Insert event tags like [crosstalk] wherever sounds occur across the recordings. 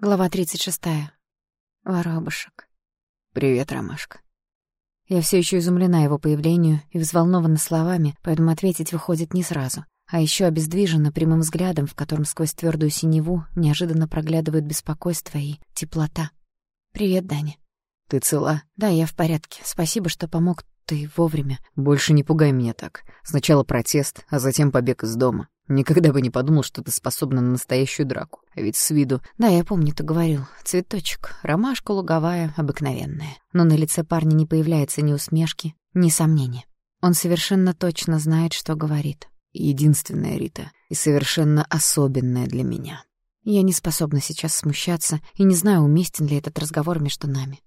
Глава 36. Воробушек. «Привет, Ромашка». Я все еще изумлена его появлению и взволнована словами, поэтому ответить выходит не сразу. А еще обездвижена прямым взглядом, в котором сквозь твердую синеву неожиданно проглядывают беспокойство и теплота. «Привет, Даня». «Ты цела?» «Да, я в порядке. Спасибо, что помог ты вовремя». «Больше не пугай меня так. Сначала протест, а затем побег из дома. Никогда бы не подумал, что ты способна на настоящую драку. А ведь с виду... Да, я помню, ты говорил. Цветочек. Ромашка луговая, обыкновенная. Но на лице парня не появляется ни усмешки, ни сомнения. Он совершенно точно знает, что говорит. Единственная Рита. И совершенно особенная для меня. Я не способна сейчас смущаться и не знаю, уместен ли этот разговор между нами.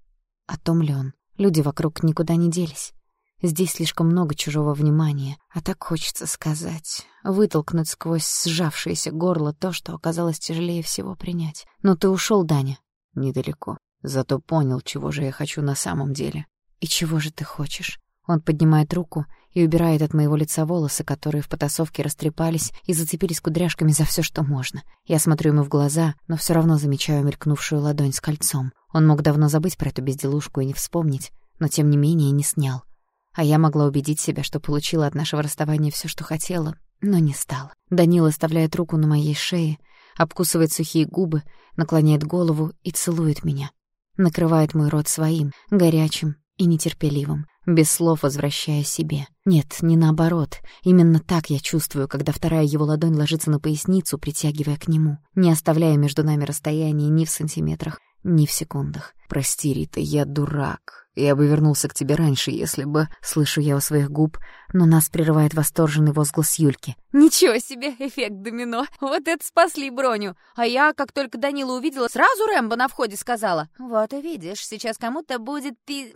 О том ли он? Люди вокруг никуда не делись. Здесь слишком много чужого внимания, а так хочется сказать, вытолкнуть сквозь сжавшееся горло то, что оказалось тяжелее всего принять. Но ты ушел, Даня. Недалеко. Зато понял, чего же я хочу на самом деле. И чего же ты хочешь? Он поднимает руку и убирает от моего лица волосы, которые в потасовке растрепались и зацепились кудряшками за все, что можно. Я смотрю ему в глаза, но все равно замечаю мелькнувшую ладонь с кольцом. Он мог давно забыть про эту безделушку и не вспомнить, но тем не менее не снял. А я могла убедить себя, что получила от нашего расставания все, что хотела, но не стала. Данила оставляет руку на моей шее, обкусывает сухие губы, наклоняет голову и целует меня. Накрывает мой рот своим, горячим и нетерпеливым, без слов возвращая себе. Нет, не наоборот. Именно так я чувствую, когда вторая его ладонь ложится на поясницу, притягивая к нему, не оставляя между нами расстояния ни в сантиметрах, ни в секундах. «Прости, Рита, я дурак. Я бы вернулся к тебе раньше, если бы...» Слышу я у своих губ, но нас прерывает восторженный возглас Юльки. «Ничего себе, эффект домино! Вот это спасли броню! А я, как только Данила увидела, сразу Рэмбо на входе сказала. Вот и видишь, сейчас кому-то будет пи...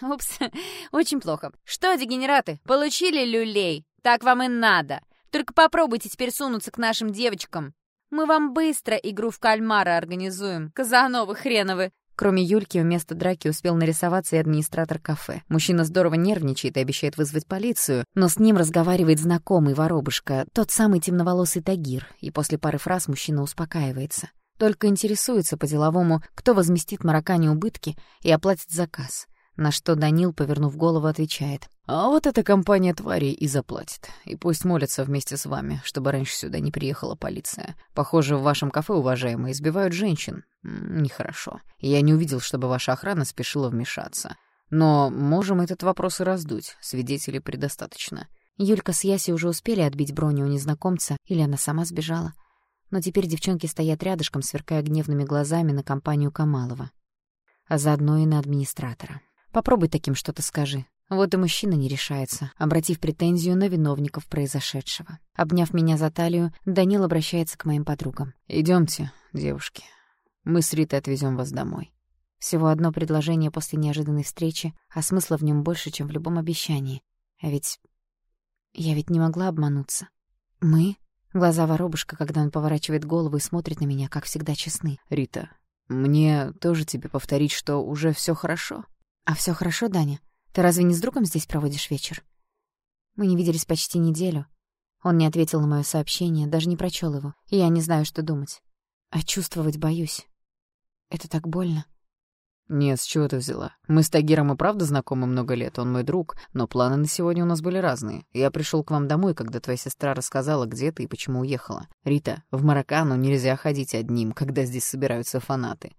Упс, [laughs] очень плохо. Что, дегенераты, получили люлей? Так вам и надо. Только попробуйте теперь сунуться к нашим девочкам. Мы вам быстро игру в кальмара организуем, Казановы хреновы!» Кроме Юльки, вместо драки успел нарисоваться и администратор кафе. Мужчина здорово нервничает и обещает вызвать полицию, но с ним разговаривает знакомый воробушка, тот самый темноволосый Тагир, и после пары фраз мужчина успокаивается. Только интересуется по-деловому, кто возместит Маракане убытки и оплатит заказ. На что Данил, повернув голову, отвечает. «А вот эта компания тварей и заплатит. И пусть молятся вместе с вами, чтобы раньше сюда не приехала полиция. Похоже, в вашем кафе, уважаемые, избивают женщин. Нехорошо. Я не увидел, чтобы ваша охрана спешила вмешаться. Но можем этот вопрос и раздуть. Свидетелей предостаточно». Юлька с Яси уже успели отбить броню у незнакомца, или она сама сбежала. Но теперь девчонки стоят рядышком, сверкая гневными глазами на компанию Камалова. А заодно и на администратора. Попробуй таким что-то скажи. Вот и мужчина не решается, обратив претензию на виновников произошедшего. Обняв меня за талию, Данил обращается к моим подругам. Идемте, девушки. Мы с Ритой отвезем вас домой». Всего одно предложение после неожиданной встречи, а смысла в нем больше, чем в любом обещании. А ведь... Я ведь не могла обмануться. «Мы?» Глаза воробушка, когда он поворачивает голову и смотрит на меня, как всегда честны. «Рита, мне тоже тебе повторить, что уже все хорошо?» «А все хорошо, Даня? Ты разве не с другом здесь проводишь вечер?» Мы не виделись почти неделю. Он не ответил на мое сообщение, даже не прочел его, и я не знаю, что думать. А чувствовать боюсь. Это так больно. «Нет, с чего ты взяла? Мы с Тагиром и правда знакомы много лет, он мой друг, но планы на сегодня у нас были разные. Я пришел к вам домой, когда твоя сестра рассказала, где ты и почему уехала. Рита, в Маракану нельзя ходить одним, когда здесь собираются фанаты.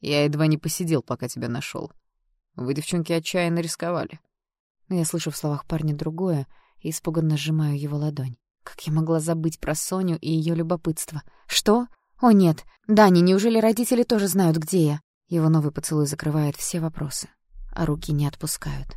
Я едва не посидел, пока тебя нашел. Вы, девчонки, отчаянно рисковали. Но я слышу в словах парня другое и испуганно сжимаю его ладонь. Как я могла забыть про Соню и ее любопытство? Что? О нет, Дани, неужели родители тоже знают, где я? Его новый поцелуй закрывает все вопросы, а руки не отпускают.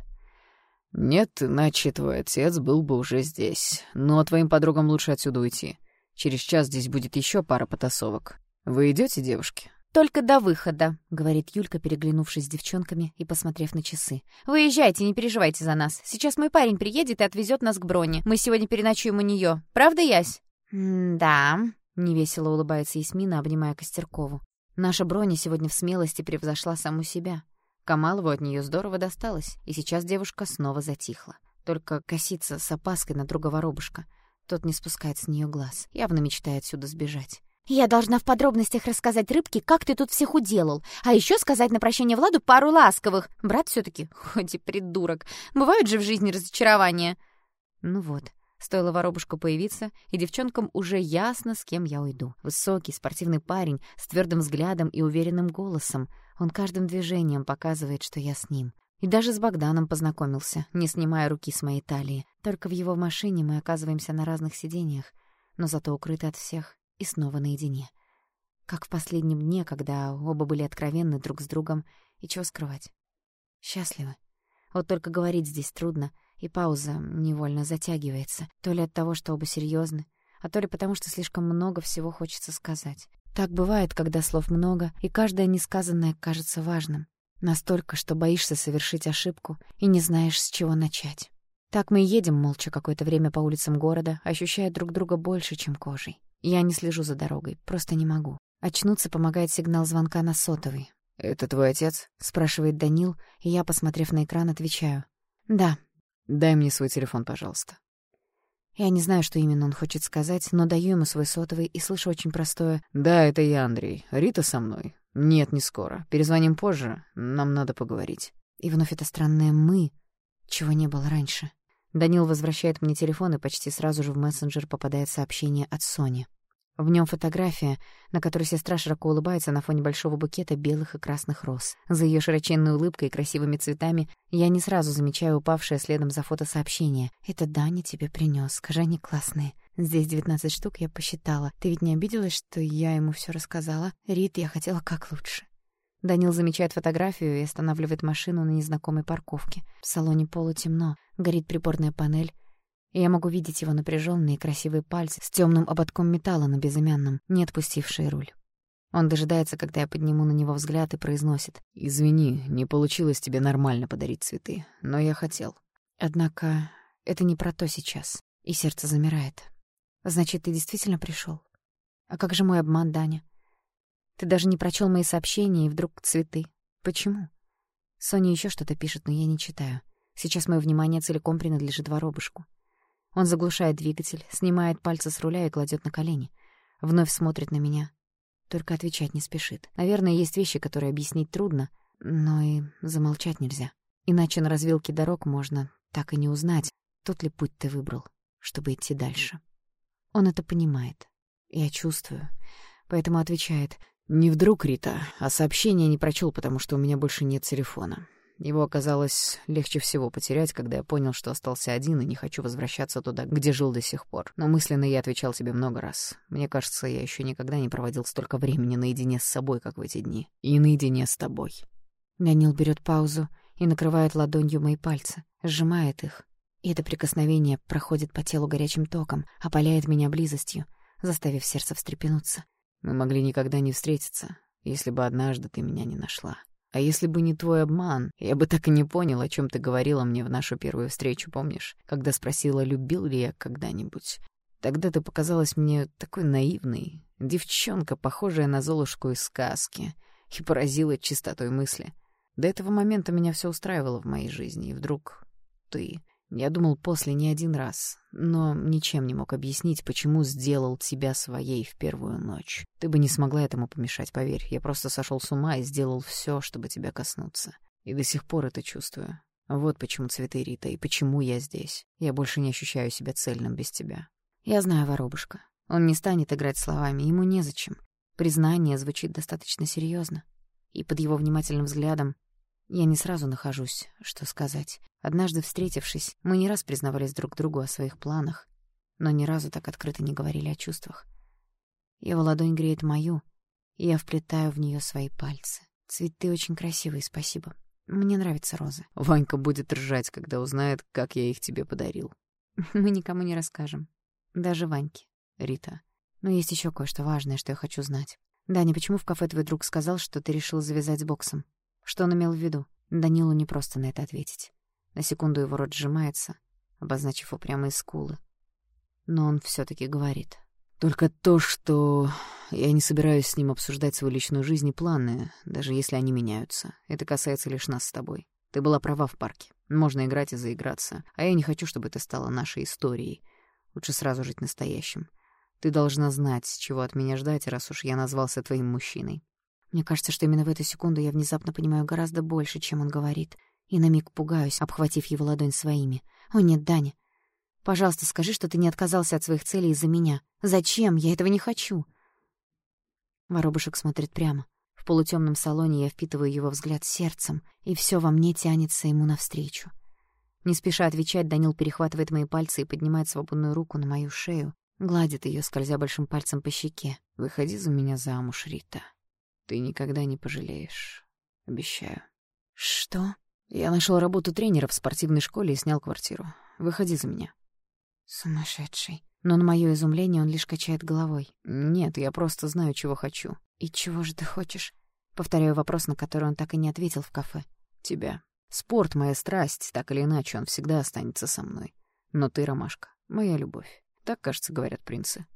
Нет, иначе твой отец был бы уже здесь. Но твоим подругам лучше отсюда уйти. Через час здесь будет еще пара потасовок. Вы идете, девушки? «Только до выхода», — говорит Юлька, переглянувшись с девчонками и посмотрев на часы. «Выезжайте, не переживайте за нас. Сейчас мой парень приедет и отвезет нас к Броне. Мы сегодня переночуем у нее. Правда, Ясь?» «Да», — невесело улыбается Ясмина, обнимая Костеркову. «Наша Броня сегодня в смелости превзошла саму себя. Камалову от нее здорово досталось, и сейчас девушка снова затихла. Только косится с опаской на друга воробушка. Тот не спускает с нее глаз, явно мечтает отсюда сбежать. Я должна в подробностях рассказать рыбке, как ты тут всех уделал, а еще сказать на прощание Владу пару ласковых. Брат все таки [laughs] хоть и придурок, бывают же в жизни разочарования. Ну вот, стоило воробушку появиться, и девчонкам уже ясно, с кем я уйду. Высокий, спортивный парень, с твердым взглядом и уверенным голосом. Он каждым движением показывает, что я с ним. И даже с Богданом познакомился, не снимая руки с моей талии. Только в его машине мы оказываемся на разных сиденьях, но зато укрыты от всех и снова наедине. Как в последнем дне, когда оба были откровенны друг с другом, и чего скрывать. Счастливы. Вот только говорить здесь трудно, и пауза невольно затягивается, то ли от того, что оба серьезны, а то ли потому, что слишком много всего хочется сказать. Так бывает, когда слов много, и каждое несказанное кажется важным. Настолько, что боишься совершить ошибку и не знаешь, с чего начать. Так мы едем молча какое-то время по улицам города, ощущая друг друга больше, чем кожей. Я не слежу за дорогой, просто не могу. Очнуться помогает сигнал звонка на сотовый. «Это твой отец?» — спрашивает Данил, и я, посмотрев на экран, отвечаю. «Да». «Дай мне свой телефон, пожалуйста». Я не знаю, что именно он хочет сказать, но даю ему свой сотовый и слышу очень простое «Да, это я, Андрей. Рита со мной?» «Нет, не скоро. Перезвоним позже. Нам надо поговорить». И вновь это странное «мы», чего не было раньше. Данил возвращает мне телефон, и почти сразу же в мессенджер попадает сообщение от Сони. В нем фотография, на которой сестра широко улыбается на фоне большого букета белых и красных роз. За ее широченной улыбкой и красивыми цветами я не сразу замечаю упавшее следом за фото сообщение. «Это Даня тебе принес. Скажи, они классные. Здесь 19 штук, я посчитала. Ты ведь не обиделась, что я ему все рассказала? Рит, я хотела как лучше». Данил замечает фотографию и останавливает машину на незнакомой парковке. В салоне полутемно, горит приборная панель, и я могу видеть его напряженные красивые пальцы с темным ободком металла на безымянном, не отпустившие руль. Он дожидается, когда я подниму на него взгляд и произносит. «Извини, не получилось тебе нормально подарить цветы, но я хотел». Однако это не про то сейчас, и сердце замирает. «Значит, ты действительно пришел? А как же мой обман, Даня? Ты даже не прочел мои сообщения, и вдруг цветы. Почему? Соня еще что-то пишет, но я не читаю. Сейчас мое внимание целиком принадлежит воробушку. Он заглушает двигатель, снимает пальцы с руля и кладет на колени. Вновь смотрит на меня. Только отвечать не спешит. Наверное, есть вещи, которые объяснить трудно, но и замолчать нельзя. Иначе на развилке дорог можно так и не узнать, тот ли путь ты выбрал, чтобы идти дальше. Он это понимает. Я чувствую. Поэтому отвечает не вдруг, Рита, а сообщение не прочел, потому что у меня больше нет телефона. Его оказалось легче всего потерять, когда я понял, что остался один и не хочу возвращаться туда, где жил до сих пор. Но мысленно я отвечал тебе много раз. Мне кажется, я еще никогда не проводил столько времени наедине с собой, как в эти дни. И наедине с тобой. Данил берет паузу и накрывает ладонью мои пальцы, сжимает их. И это прикосновение проходит по телу горячим током, опаляет меня близостью, заставив сердце встрепенуться. Мы могли никогда не встретиться, если бы однажды ты меня не нашла. А если бы не твой обман, я бы так и не понял, о чем ты говорила мне в нашу первую встречу, помнишь? Когда спросила, любил ли я когда-нибудь. Тогда ты показалась мне такой наивной, девчонка, похожая на Золушку из сказки, и поразила чистотой мысли. До этого момента меня все устраивало в моей жизни, и вдруг ты... Я думал после не один раз, но ничем не мог объяснить, почему сделал тебя своей в первую ночь. Ты бы не смогла этому помешать, поверь. Я просто сошел с ума и сделал все, чтобы тебя коснуться. И до сих пор это чувствую. Вот почему цветы Рита, и почему я здесь. Я больше не ощущаю себя цельным без тебя. Я знаю, воробушка. Он не станет играть словами, ему незачем. Признание звучит достаточно серьезно. И под его внимательным взглядом я не сразу нахожусь, что сказать. Однажды встретившись, мы не раз признавались друг другу о своих планах, но ни разу так открыто не говорили о чувствах. Его ладонь греет мою, и я вплетаю в нее свои пальцы. Цветы очень красивые, спасибо. Мне нравятся розы. Ванька будет ржать, когда узнает, как я их тебе подарил. [laughs] Мы никому не расскажем. Даже Ваньке. Рита. Но есть еще кое-что важное, что я хочу знать. Даня, почему в кафе твой друг сказал, что ты решил завязать с боксом? Что он имел в виду? Данилу непросто на это ответить. На секунду его рот сжимается, обозначив упрямые скулы. Но он все таки говорит. «Только то, что я не собираюсь с ним обсуждать свою личную жизнь и планы, даже если они меняются. Это касается лишь нас с тобой. Ты была права в парке. Можно играть и заиграться. А я не хочу, чтобы это стало нашей историей. Лучше сразу жить настоящим. Ты должна знать, чего от меня ждать, раз уж я назвался твоим мужчиной. Мне кажется, что именно в эту секунду я внезапно понимаю гораздо больше, чем он говорит, и на миг пугаюсь, обхватив его ладонь своими. «О нет, Даня, пожалуйста, скажи, что ты не отказался от своих целей из-за меня. Зачем? Я этого не хочу!» Воробушек смотрит прямо. В полутемном салоне я впитываю его взгляд сердцем, и все во мне тянется ему навстречу. Не спеша отвечать, Данил перехватывает мои пальцы и поднимает свободную руку на мою шею, гладит ее, скользя большим пальцем по щеке. «Выходи за меня замуж, Рита. Ты никогда не пожалеешь. Обещаю». «Что?» «Я нашел работу тренера в спортивной школе и снял квартиру. Выходи за меня». «Сумасшедший». Но на моё изумление он лишь качает головой. «Нет, я просто знаю, чего хочу». «И чего же ты хочешь?» Повторяю вопрос, на который он так и не ответил в кафе. «Тебя. Спорт — моя страсть, так или иначе он всегда останется со мной. Но ты, Ромашка, моя любовь. Так, кажется, говорят принцы».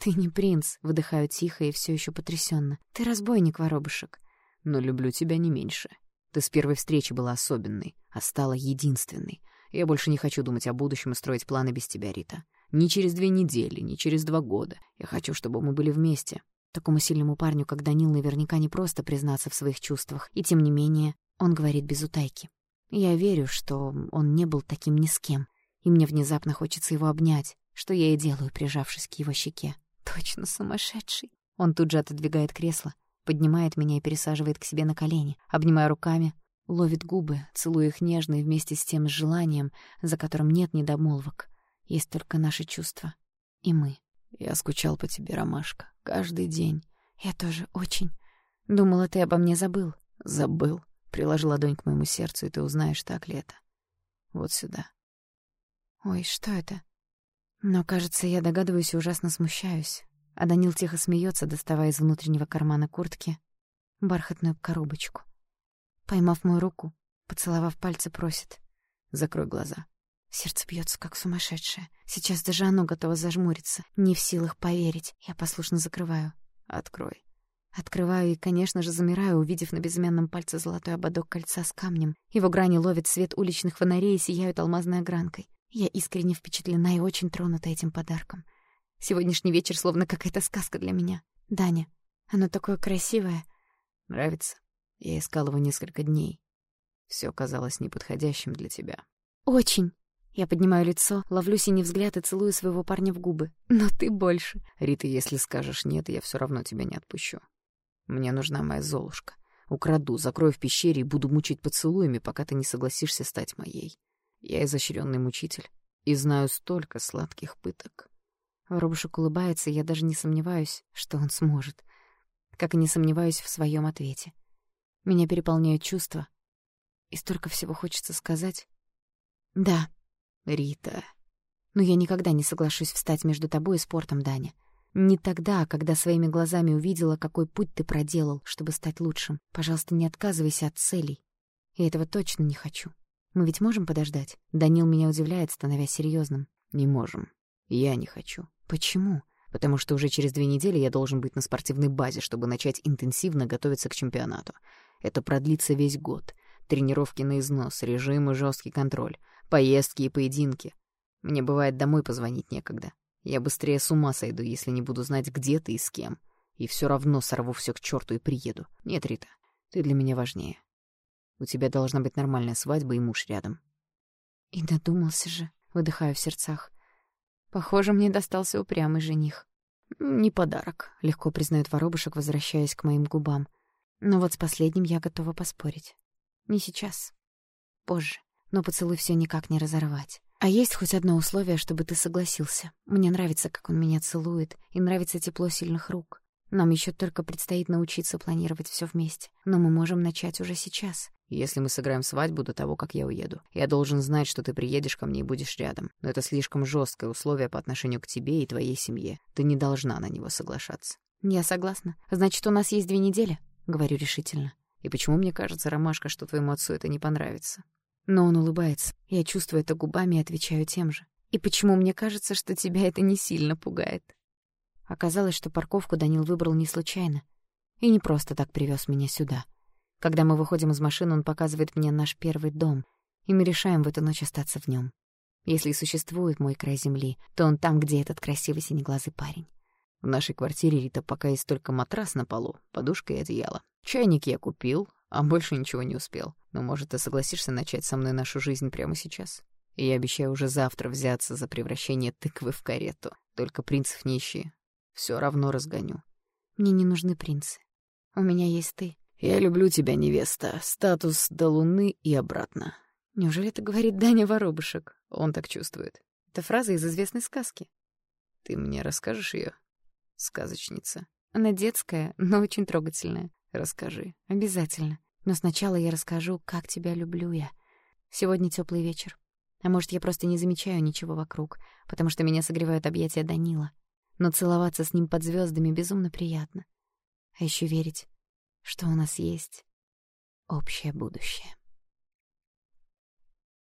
«Ты не принц», — выдыхаю тихо и все еще потрясенно. «Ты разбойник, воробушек». «Но люблю тебя не меньше. Ты с первой встречи была особенной, а стала единственной. Я больше не хочу думать о будущем и строить планы без тебя, Рита. Ни через две недели, ни через два года. Я хочу, чтобы мы были вместе. Такому сильному парню, как Данил, наверняка не просто признаться в своих чувствах, и тем не менее он говорит без утайки. Я верю, что он не был таким ни с кем, и мне внезапно хочется его обнять, что я и делаю, прижавшись к его щеке. Точно сумасшедший. Он тут же отодвигает кресло, поднимает меня и пересаживает к себе на колени, обнимая руками, ловит губы, целуя их нежно и вместе с тем желанием, за которым нет недомолвок. Есть только наши чувства. И мы. Я скучал по тебе, Ромашка, каждый день. Я тоже очень. Думала, ты обо мне забыл. Забыл. Приложи ладонь к моему сердцу, и ты узнаешь, так ли это. Вот сюда. Ой, что это? Но, кажется, я догадываюсь и ужасно смущаюсь. А Данил тихо смеется, доставая из внутреннего кармана куртки бархатную коробочку. Поймав мою руку, поцеловав пальцы, просит. «Закрой глаза». Сердце бьется как сумасшедшее. Сейчас даже оно готово зажмуриться. Не в силах поверить. Я послушно закрываю. Открой. Открываю и, конечно же, замираю, увидев на безымянном пальце золотой ободок кольца с камнем. Его грани ловят свет уличных фонарей и сияют алмазной огранкой. Я искренне впечатлена и очень тронута этим подарком. Сегодняшний вечер словно какая-то сказка для меня. Даня, оно такое красивое. Нравится? Я искал его несколько дней. Все казалось неподходящим для тебя. Очень. Я поднимаю лицо, ловлю синий взгляд и целую своего парня в губы. Но ты больше. Рита, если скажешь нет, я все равно тебя не отпущу. Мне нужна моя Золушка. Украду, закрою в пещере и буду мучить поцелуями, пока ты не согласишься стать моей. Я изощренный мучитель и знаю столько сладких пыток. Воробушек улыбается, и я даже не сомневаюсь, что он сможет. Как и не сомневаюсь в своем ответе. Меня переполняют чувства, и столько всего хочется сказать. Да, Рита. Но я никогда не соглашусь встать между тобой и спортом, Даня. Не тогда, когда своими глазами увидела, какой путь ты проделал, чтобы стать лучшим. Пожалуйста, не отказывайся от целей. Я этого точно не хочу. Мы ведь можем подождать? Данил меня удивляет, становясь серьезным. Не можем. Я не хочу. Почему? Потому что уже через две недели я должен быть на спортивной базе, чтобы начать интенсивно готовиться к чемпионату. Это продлится весь год. Тренировки на износ, режим и жесткий контроль. Поездки и поединки. Мне бывает домой позвонить некогда. Я быстрее с ума сойду, если не буду знать, где ты и с кем. И все равно сорву все к черту и приеду. Нет, Рита, ты для меня важнее. У тебя должна быть нормальная свадьба и муж рядом. И додумался же, выдыхаю в сердцах. Похоже, мне достался упрямый жених. Не подарок, легко признает воробушек, возвращаясь к моим губам. Но вот с последним я готова поспорить. Не сейчас. Позже но поцелуй все никак не разорвать. А есть хоть одно условие, чтобы ты согласился. Мне нравится, как он меня целует, и нравится тепло сильных рук. Нам еще только предстоит научиться планировать все вместе, но мы можем начать уже сейчас. Если мы сыграем свадьбу до того, как я уеду, я должен знать, что ты приедешь ко мне и будешь рядом. Но это слишком жесткое условие по отношению к тебе и твоей семье. Ты не должна на него соглашаться. Я согласна. Значит, у нас есть две недели, говорю решительно. И почему мне кажется, Ромашка, что твоему отцу это не понравится? Но он улыбается. Я чувствую это губами и отвечаю тем же. И почему мне кажется, что тебя это не сильно пугает? Оказалось, что парковку Данил выбрал не случайно. И не просто так привез меня сюда. Когда мы выходим из машины, он показывает мне наш первый дом, и мы решаем в эту ночь остаться в нем. Если и существует мой край земли, то он там, где этот красивый синеглазый парень. В нашей квартире, Рита, пока есть только матрас на полу, подушка и одеяло. Чайник я купил, а больше ничего не успел. Но, может, ты согласишься начать со мной нашу жизнь прямо сейчас? И я обещаю уже завтра взяться за превращение тыквы в карету. Только принцев нищие. Все равно разгоню. Мне не нужны принцы. У меня есть ты. Я люблю тебя, невеста. Статус до луны и обратно. Неужели это говорит Даня Воробушек? Он так чувствует. Это фраза из известной сказки. Ты мне расскажешь ее, сказочница? Она детская, но очень трогательная. Расскажи. Обязательно. Но сначала я расскажу, как тебя люблю я. Сегодня теплый вечер. А может, я просто не замечаю ничего вокруг, потому что меня согревают объятия Данила. Но целоваться с ним под звездами безумно приятно. А еще верить, что у нас есть общее будущее.